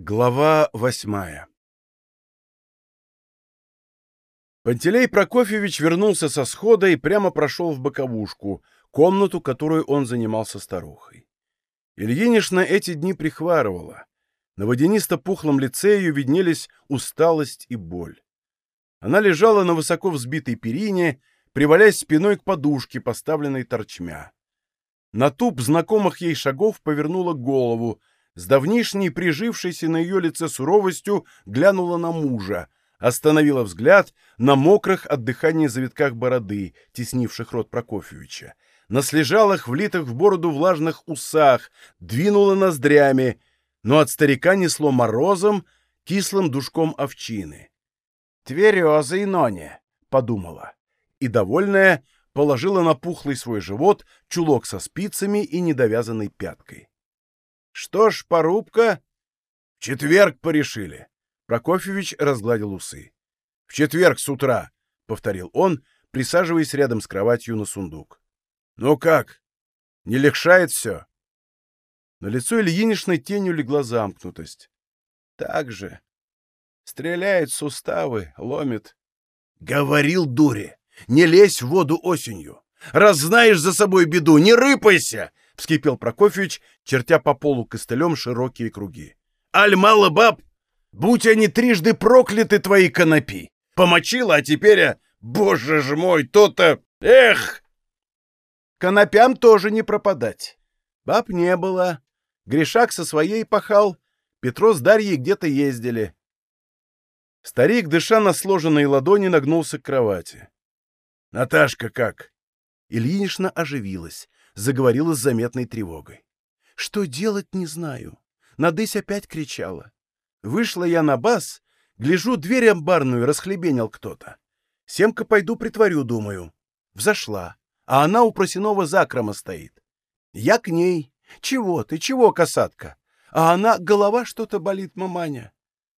Глава восьмая Пантелей Прокофьевич вернулся со схода и прямо прошел в боковушку, комнату, которую он занимал со старухой. Ильинишна эти дни прихварывала. На водянисто-пухлом лице ее виднелись усталость и боль. Она лежала на высоко взбитой перине, привалясь спиной к подушке, поставленной торчмя. На туп знакомых ей шагов повернула голову, с давнишней прижившейся на ее лице суровостью глянула на мужа, остановила взгляд на мокрых от дыхания завитках бороды, теснивших рот Прокофьевича, на слежалых, влитых в бороду влажных усах, двинула ноздрями, но от старика несло морозом, кислым душком овчины. «Твереза и ноне», — подумала, и, довольная, положила на пухлый свой живот чулок со спицами и недовязанной пяткой. Что ж, порубка? В четверг порешили. Прокофьевич разгладил усы. В четверг с утра, повторил он, присаживаясь рядом с кроватью на сундук. Ну как? Не легшает все? На лицо Ильиничной тенью легла замкнутость. Так же. Стреляет суставы, ломит. Говорил дуре, не лезь в воду осенью. Раз знаешь за собой беду, не рыпайся! — вскипел Прокофьевич, чертя по полу костылем широкие круги. «Аль мало баб! Будь они трижды прокляты, твои конопи! Помочила, а теперь, а, боже ж мой, то-то... Эх!» Конопям тоже не пропадать. Баб не было. Гришак со своей пахал. Петро с Дарьей где-то ездили. Старик, дыша на сложенные ладони, нагнулся к кровати. — Наташка как? Ильинична оживилась заговорила с заметной тревогой. «Что делать, не знаю. Надысь опять кричала. Вышла я на бас, гляжу, дверь амбарную расхлебенил кто-то. Семка пойду притворю, думаю. Взошла, а она у просяного закрома стоит. Я к ней. Чего ты, чего, касатка? А она, голова что-то болит, маманя.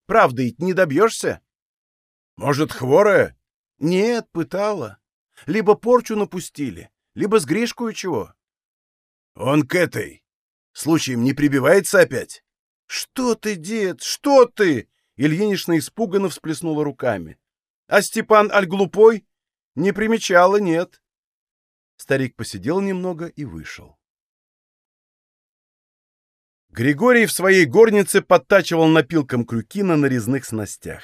Правда, ведь не добьешься? Может, хворая? Нет, пытала. Либо порчу напустили, либо с Гришкою чего. «Он к этой! Случаем не прибивается опять?» «Что ты, дед, что ты?» Ильинична испуганно всплеснула руками. «А Степан Аль глупой? Не примечала, нет». Старик посидел немного и вышел. Григорий в своей горнице подтачивал напилком крюки на нарезных снастях.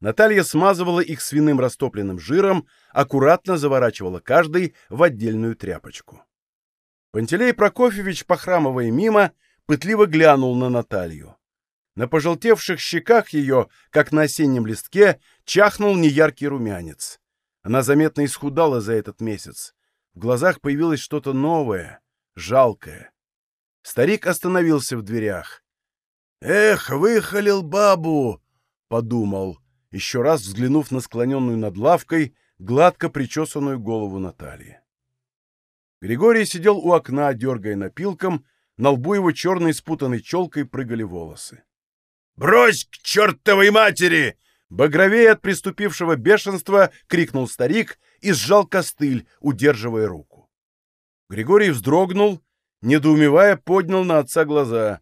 Наталья смазывала их свиным растопленным жиром, аккуратно заворачивала каждый в отдельную тряпочку. Пантелей Прокофьевич, похрамывая мимо, пытливо глянул на Наталью. На пожелтевших щеках ее, как на осеннем листке, чахнул неяркий румянец. Она заметно исхудала за этот месяц. В глазах появилось что-то новое, жалкое. Старик остановился в дверях. «Эх, выхалил бабу!» — подумал, еще раз взглянув на склоненную над лавкой, гладко причесанную голову Натальи. Григорий сидел у окна, дергая напилком, на лбу его черной спутанной челкой прыгали волосы. «Брось к чертовой матери!» Багровее от приступившего бешенства крикнул старик и сжал костыль, удерживая руку. Григорий вздрогнул, недоумевая, поднял на отца глаза.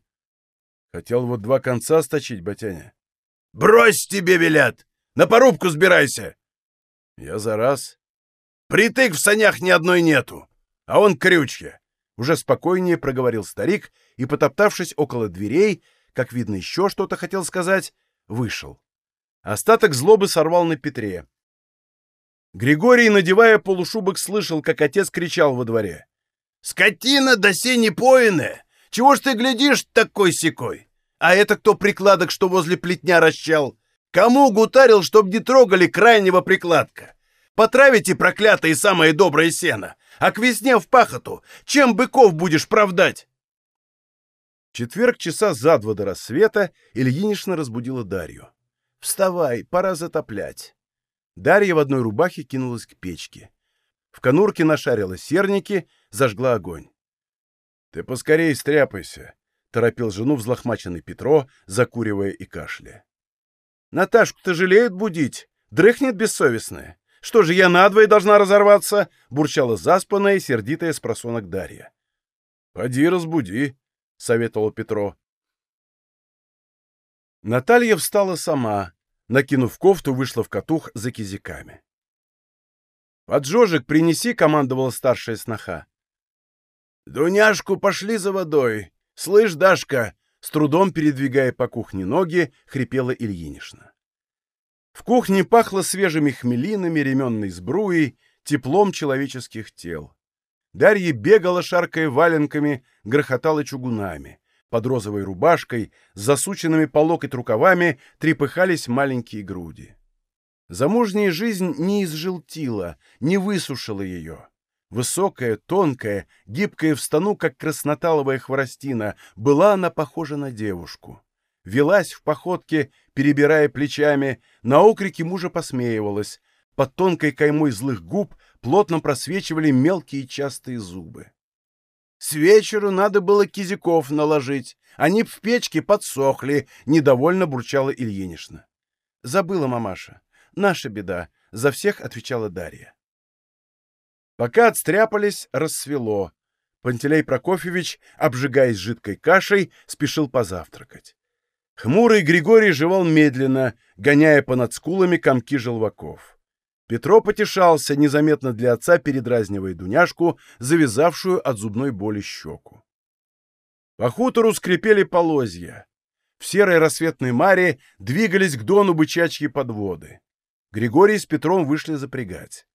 Хотел вот два конца сточить, батяня. «Брось тебе, велят! На порубку сбирайся!» «Я за раз». «Притык в санях ни одной нету!» А он крючья!» Уже спокойнее проговорил старик и, потоптавшись около дверей, как видно, еще что-то хотел сказать, вышел. Остаток злобы сорвал на Петре. Григорий, надевая полушубок, слышал, как отец кричал во дворе. «Скотина до сени поиная! Чего ж ты глядишь такой-сякой? А это кто прикладок, что возле плетня расчал? Кому гутарил, чтоб не трогали крайнего прикладка? Потравите проклятое самое доброе сено, а к весне в пахоту чем быков будешь правдать?» четверг часа за два до рассвета Ильинична разбудила Дарью. «Вставай, пора затоплять». Дарья в одной рубахе кинулась к печке. В конурке нашарила серники, зажгла огонь. «Ты поскорей стряпайся», — торопил жену взлохмаченный Петро, закуривая и кашляя. «Наташку-то жалеют будить, дрыхнет бессовестная. Что же, я надвое должна разорваться?» — бурчала заспанная сердитая спросонок Дарья. «Поди разбуди», — советовал Петро. Наталья встала сама, накинув кофту, вышла в катух за кизиками. «Поджожик принеси», — командовала старшая сноха. «Дуняшку пошли за водой. Слышь, Дашка!» С трудом передвигая по кухне ноги, хрипела Ильинишна. В кухне пахло свежими хмелинами, ременной сбруей, теплом человеческих тел. Дарья бегала, шаркая валенками, грохотала чугунами. Под розовой рубашкой, с засученными по локоть рукавами, трепыхались маленькие груди. Замужняя жизнь не изжелтила, не высушила ее. Высокая, тонкая, гибкая в стану, как красноталовая хворостина, была она похожа на девушку. Велась в походке, перебирая плечами, на окрики мужа посмеивалась. Под тонкой каймой злых губ плотно просвечивали мелкие частые зубы. С вечеру надо было кизиков наложить. Они в печке подсохли, — недовольно бурчала Ильинична. Забыла мамаша. Наша беда, — за всех отвечала Дарья. Пока отстряпались, рассвело. Пантелей Прокофьевич, обжигаясь жидкой кашей, спешил позавтракать. Хмурый Григорий жевал медленно, гоняя понад скулами комки желваков. Петро потешался, незаметно для отца передразнивая Дуняшку, завязавшую от зубной боли щеку. По хутору скрипели полозья. В серой рассветной маре двигались к дону бычачьи подводы. Григорий с Петром вышли запрягать.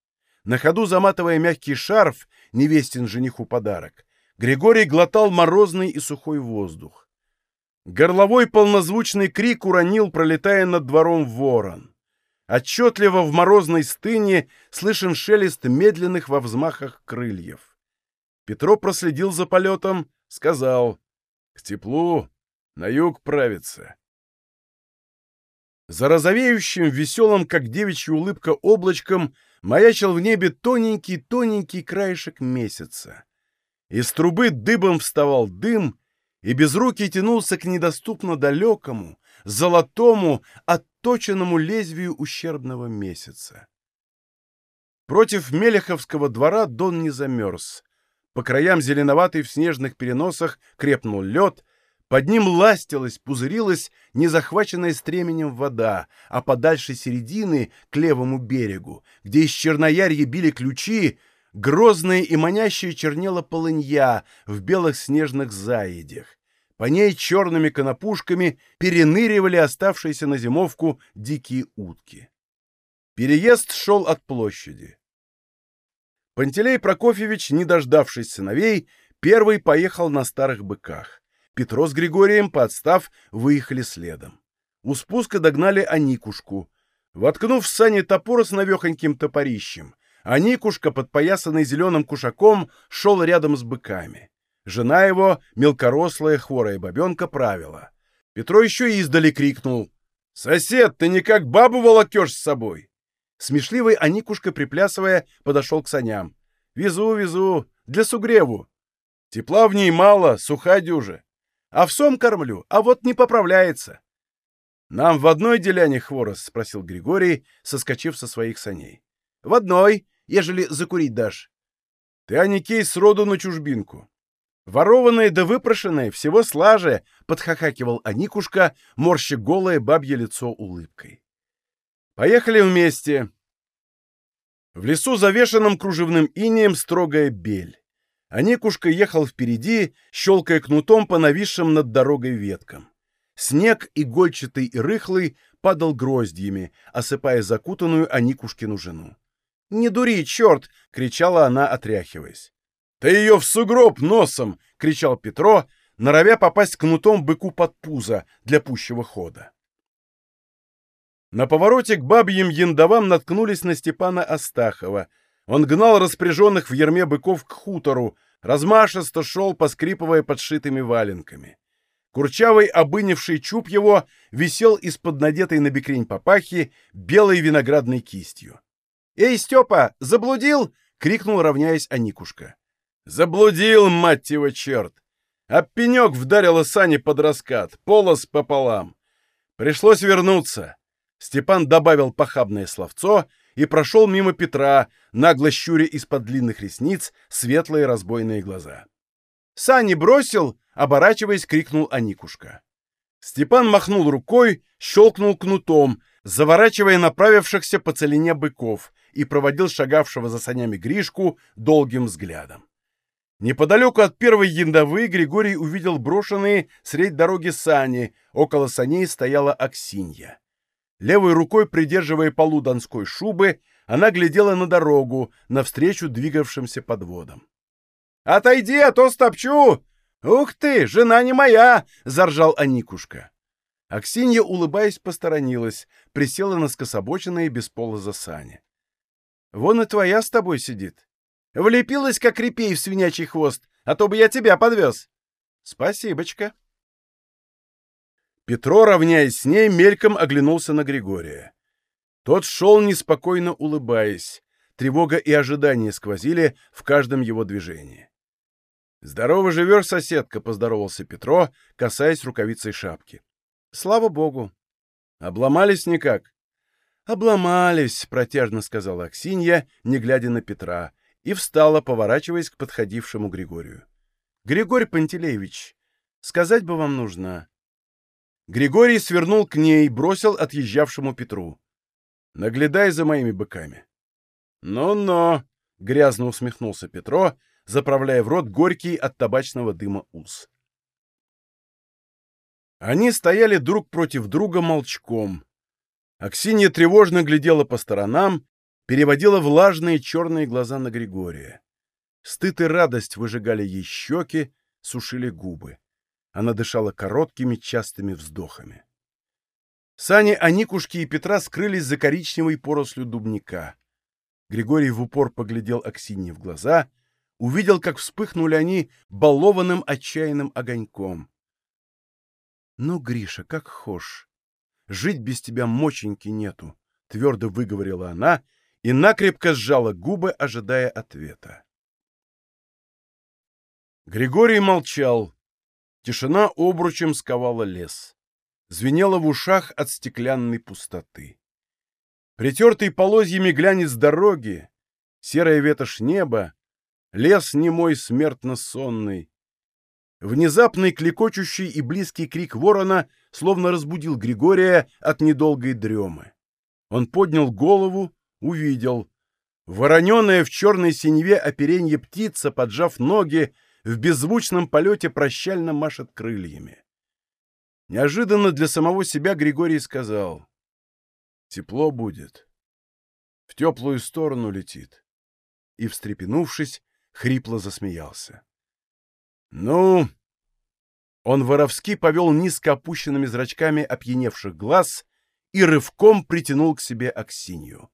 На ходу заматывая мягкий шарф, невестин жениху подарок, Григорий глотал морозный и сухой воздух. Горловой полнозвучный крик уронил, пролетая над двором ворон. Отчетливо в морозной стыне слышен шелест медленных во взмахах крыльев. Петро проследил за полетом, сказал «К теплу, на юг правится». За розовеющим, веселым, как девичья улыбка, облачком маячил в небе тоненький-тоненький краешек месяца. Из трубы дыбом вставал дым, и без руки тянулся к недоступно далекому, золотому, отточенному лезвию ущербного месяца. Против Мелеховского двора Дон не замерз. По краям зеленоватый в снежных переносах крепнул лед, под ним ластилась, пузырилась незахваченная стременем вода, а подальше середины, к левому берегу, где из черноярья били ключи, грозная и манящая чернела полынья в белых снежных заедях. По ней черными конопушками переныривали оставшиеся на зимовку дикие утки. Переезд шел от площади. Пантелей Прокофьевич, не дождавшись сыновей, первый поехал на старых быках. Петро с Григорием, подстав, выехали следом. У спуска догнали Аникушку. Воткнув в сани топор с навехоньким топорищем, Аникушка, подпоясанный зеленым кушаком, шел рядом с быками. Жена его, мелкорослая хворая бабенка, правила. Петро еще издали крикнул. «Сосед, ты никак бабу волокешь с собой!» Смешливый Аникушка, приплясывая, подошел к саням. «Везу, везу, для сугреву. Тепла в ней мало, суха дюжа. Овсом кормлю, а вот не поправляется». «Нам в одной деляне хворост?» — спросил Григорий, соскочив со своих саней. «В одной, ежели закурить дашь». «Ты, Аникей, сроду на чужбинку. Ворованное да выпрошенное всего слаже, — подхахакивал Аникушка, морща голое бабье лицо улыбкой. Поехали вместе. В лесу, завешенном кружевным инеем, строгая бель. Аникушка ехал впереди, щелкая кнутом по нависшим над дорогой веткам. Снег, игольчатый и рыхлый, падал гроздьями, осыпая закутанную Аникушкину жену. «Не дури, черт!» — кричала она, отряхиваясь. «Ты ее в сугроб носом!» — кричал Петро, норовя попасть кнутом быку под пузо для пущего хода. На повороте к бабьим яндовам наткнулись на Степана Астахова. Он гнал распряженных в ерме быков к хутору, размашисто шел, поскрипывая подшитыми валенками. Курчавый, обынивший чуб его, висел из-под надетой на бекрень папахи белой виноградной кистью. «Эй, Степа, заблудил?» — крикнул, равняясь Аникушка. Заблудил, мать его, черт! А пенек вдарила сани под раскат, полос пополам. Пришлось вернуться. Степан добавил похабное словцо и прошел мимо Петра, нагло щуря из-под длинных ресниц светлые разбойные глаза. «Сани бросил!» — оборачиваясь, крикнул Аникушка. Степан махнул рукой, щелкнул кнутом, заворачивая направившихся по целине быков, и проводил шагавшего за санями Гришку долгим взглядом. Неподалеку от первой яндовы Григорий увидел брошенные средь дороги сани, около саней стояла Аксинья. Левой рукой, придерживая полу донской шубы, она глядела на дорогу, навстречу двигавшимся подводам. «Отойди, а то стопчу! Ух ты, жена не моя!» — заржал Аникушка. Аксинья, улыбаясь, посторонилась, присела на скособоченные без пола за сани. «Вон и твоя с тобой сидит. Влепилась, как репей в свинячий хвост, а то бы я тебя подвез. Спасибочка». Петро, равняясь с ней, мельком оглянулся на Григория. Тот шел неспокойно улыбаясь. Тревога и ожидание сквозили в каждом его движении. «Здорово живешь, соседка!» — поздоровался Петро, касаясь рукавицей шапки. «Слава богу!» «Обломались никак?» «Обломались!» — протяжно сказала Аксинья, не глядя на Петра, и встала, поворачиваясь к подходившему Григорию. «Григорий Пантелеевич, сказать бы вам нужно...» Григорий свернул к ней, бросил отъезжавшему Петру. «Наглядай за моими быками». «Ну-но», — грязно усмехнулся Петро, заправляя в рот горький от табачного дыма ус. Они стояли друг против друга молчком. Аксинья тревожно глядела по сторонам, переводила влажные черные глаза на Григория. Стыд и радость выжигали ей щеки, сушили губы. Она дышала короткими, частыми вздохами. Сани Аникушки и Петра скрылись за коричневой порослью дубника. Григорий в упор поглядел Аксинье в глаза, увидел, как вспыхнули они балованным отчаянным огоньком. — Ну, Гриша, как хошь. Жить без тебя моченьки нету, — твердо выговорила она и накрепко сжала губы, ожидая ответа. Григорий молчал, Тишина обручем сковала лес. Звенела в ушах от стеклянной пустоты. Притертый полозьями глянец дороги, серая ветошь неба, лес немой смертно сонный. Внезапный клекочущий и близкий крик ворона словно разбудил Григория от недолгой дремы. Он поднял голову, увидел. Вороненая в черной синеве оперенье птица, поджав ноги, в беззвучном полете прощально машет крыльями. Неожиданно для самого себя Григорий сказал. «Тепло будет. В теплую сторону летит». И, встрепенувшись, хрипло засмеялся. «Ну...» Он воровски повел низко опущенными зрачками опьяневших глаз и рывком притянул к себе Аксинью.